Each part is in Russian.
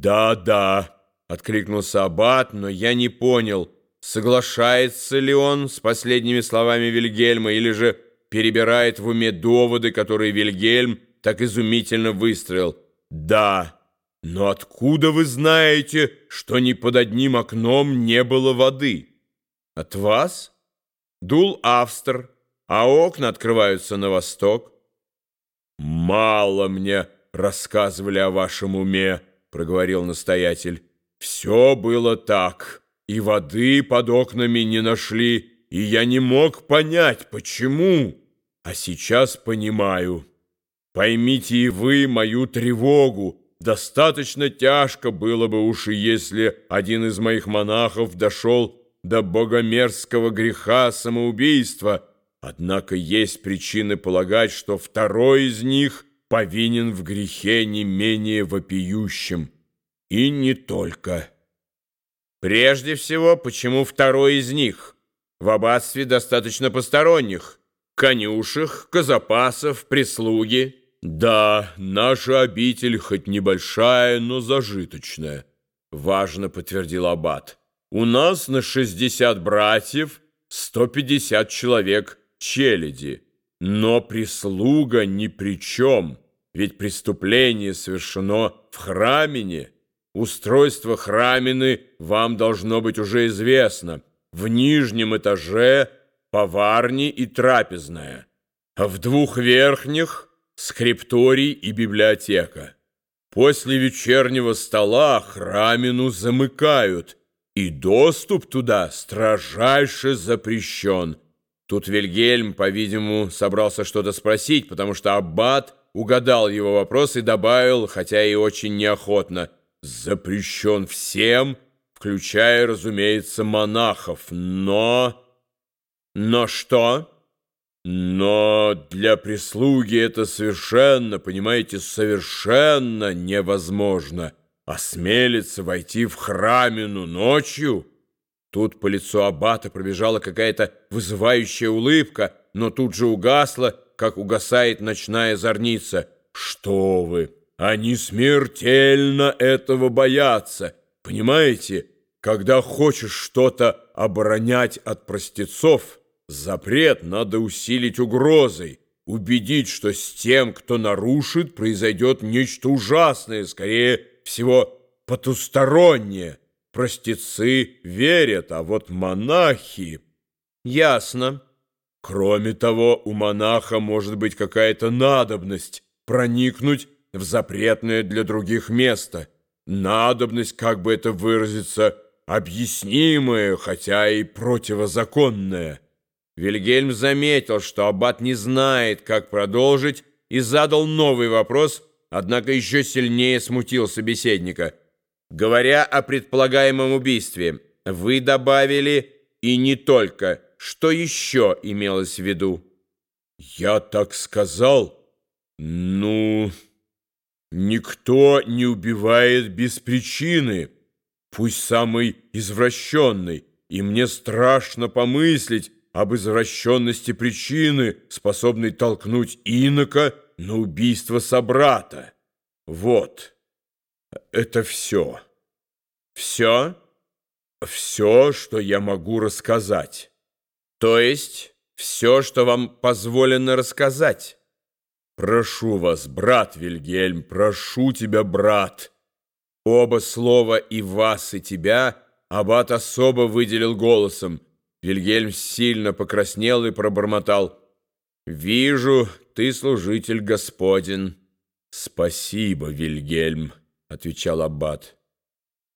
«Да, да», — откликнулся Аббат, но я не понял, соглашается ли он с последними словами Вильгельма или же перебирает в уме доводы, которые Вильгельм так изумительно выстроил. «Да, но откуда вы знаете, что ни под одним окном не было воды?» «От вас?» «Дул Австр, а окна открываются на восток». «Мало мне рассказывали о вашем уме», — проговорил настоятель. «Все было так, и воды под окнами не нашли, и я не мог понять, почему, а сейчас понимаю». Поймите и вы мою тревогу. Достаточно тяжко было бы уж и если один из моих монахов дошел до богомерзкого греха самоубийства. Однако есть причины полагать, что второй из них повинен в грехе не менее вопиющем. И не только. Прежде всего, почему второй из них? В аббатстве достаточно посторонних. Конюшек, казапасов, прислуги — «Да, наша обитель хоть небольшая, но зажиточная», — важно подтвердил Аббат. «У нас на шестьдесят братьев сто пятьдесят человек челяди, но прислуга ни при чем, ведь преступление совершено в храмине. Устройство храмины вам должно быть уже известно. В нижнем этаже поварни и трапезная, а в двух верхних — скрипторий и библиотека. После вечернего стола храмину замыкают, и доступ туда строжайше запрещен. Тут Вильгельм, по-видимому, собрался что-то спросить, потому что аббат угадал его вопрос и добавил, хотя и очень неохотно, «Запрещен всем, включая, разумеется, монахов, но...» «Но что?» Но для прислуги это совершенно, понимаете, совершенно невозможно. Осмелиться войти в храмину ночью? Тут по лицу аббата пробежала какая-то вызывающая улыбка, но тут же угасла, как угасает ночная зорница. Что вы, они смертельно этого боятся. Понимаете, когда хочешь что-то оборонять от простецов, Запрет надо усилить угрозой, убедить, что с тем, кто нарушит, произойдет нечто ужасное, скорее всего, потустороннее. Простецы верят, а вот монахи... Ясно. Кроме того, у монаха может быть какая-то надобность проникнуть в запретное для других место. Надобность, как бы это выразиться, объяснимая, хотя и противозаконная. Вильгельм заметил, что аббат не знает, как продолжить, и задал новый вопрос, однако еще сильнее смутил собеседника. «Говоря о предполагаемом убийстве, вы добавили и не только. Что еще имелось в виду?» «Я так сказал? Ну, никто не убивает без причины, пусть самый извращенный, и мне страшно помыслить, об извращенности причины, способной толкнуть инока на убийство собрата. Вот. Это все. Все? Все, что я могу рассказать. То есть все, что вам позволено рассказать. Прошу вас, брат Вильгельм, прошу тебя, брат. Оба слова и вас, и тебя аббат особо выделил голосом — Вильгельм сильно покраснел и пробормотал. «Вижу, ты служитель Господин». «Спасибо, Вильгельм», — отвечал Аббат.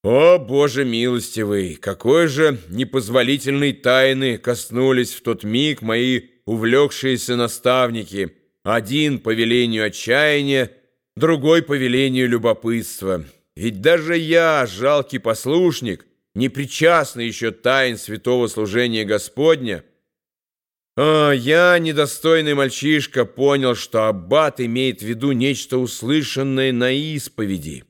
«О, Боже милостивый, какой же непозволительной тайны коснулись в тот миг мои увлекшиеся наставники, один по велению отчаяния, другой по велению любопытства. Ведь даже я, жалкий послушник, — не причастны еще тайн святого служения Господня, а я, недостойный мальчишка, понял, что аббат имеет в виду нечто услышанное на исповеди.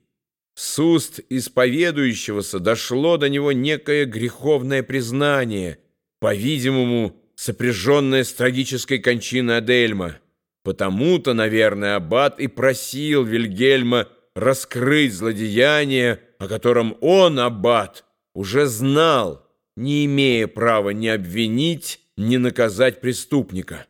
С уст исповедующегося дошло до него некое греховное признание, по-видимому, сопряженное с трагической кончиной Адельма. Потому-то, наверное, аббат и просил Вильгельма раскрыть злодеяние, о котором он, аббат, уже знал, не имея права ни обвинить, ни наказать преступника.